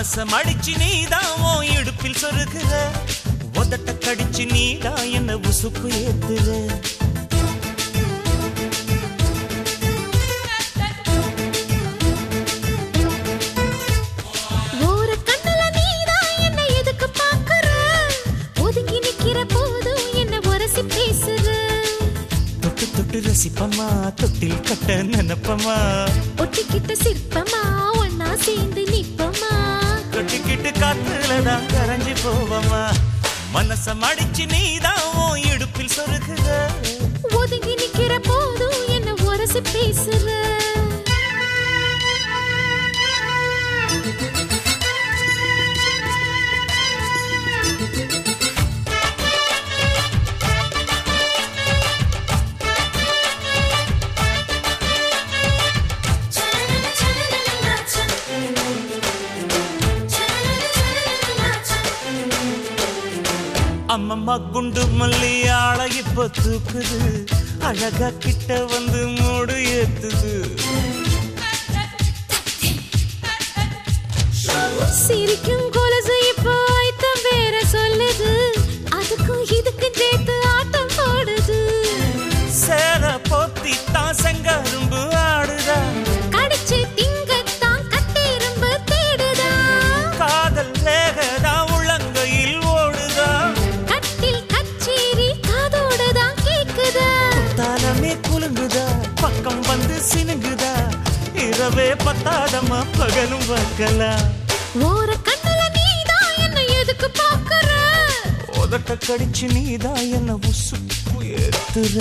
மனச மடிச்சு நீதான் உன் இடுப்பில் சொருகுற உதட்ட கடிச்சு நீதான் என்ன உசுப்பு ஏத்துற தொட்டு ரசிப்பமா தொட்டில் கட்ட நினைப்பமா ஒட்டிக்கிட்ட சிற்பமா ஒன்னா சேர்ந்து மனச மடிச்சு நீதான் அம்மம்மா குண்டு மல்லி ஆளை இப்ப தூக்குது அழகா கிட்ட வந்து மூடு ஏத்துது. சிரிக்கும் பத்தாதம்மா பகலும் பார்க்கலாம். ஓர கண்ணுல நீதான் என்ன எதுக்கு பாக்குற உதட்ட கடிச்சு நீதான் என்ன உசுப்பு ஏத்துற.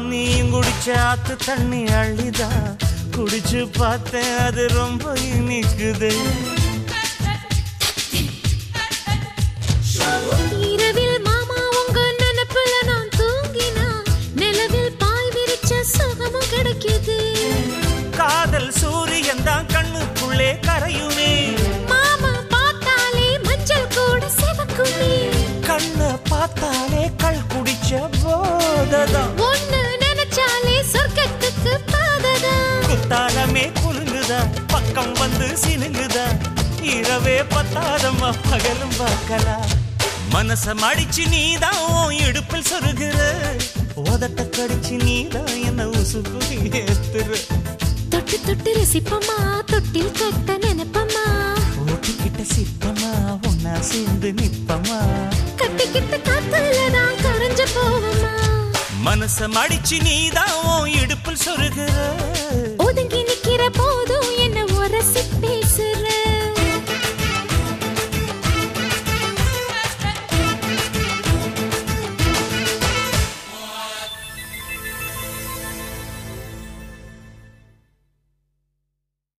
நீயும் குடிச்ச ஆத்து தண்ணி அள்ளிதா. குடிச்சு பார்த்தேன் அது ரொம்ப இனிக்குது. இரவில் மாமா உங்க நினைப்புல நான் தூங்கினா நிலவில் பாய் விரிச்ச சுகமும் கிடைக்குது. காதல் சூரியன் தான் கண்ணுக்குள்ளே கரையுமே. மாமா பார்த்தாலே மஞ்சள் கூட சிவக்குமே. கண்ண பார்த்தாலே கள் குடிச்ச போததான். குத்தாலமே குலுங்குதா பக்கம் வந்து சினுங்குதா. இரவே பத்தாதம்மா பகலும் பார்க்கலாம் மனச மடிச்சு நீதான் இடுப்பில் சொருகிற. உதட்ட கடிச்சு நீதான் என்ன உசுப்பு ஏத்துற. தொட்டு தொட்டு ரசிப்பமா தொட்டில் கட்ட நினைப்பமா? ஓட்டிக்கிட்ட சிற்பமா ஒன்னா சேர்ந்து நிப்பமா கட்டிக்கிட்ட காத்துல தான் கரைஞ்சு போவமா? மனச மடிச்சு நீதான் இடுப்பில் சொருகிற. போது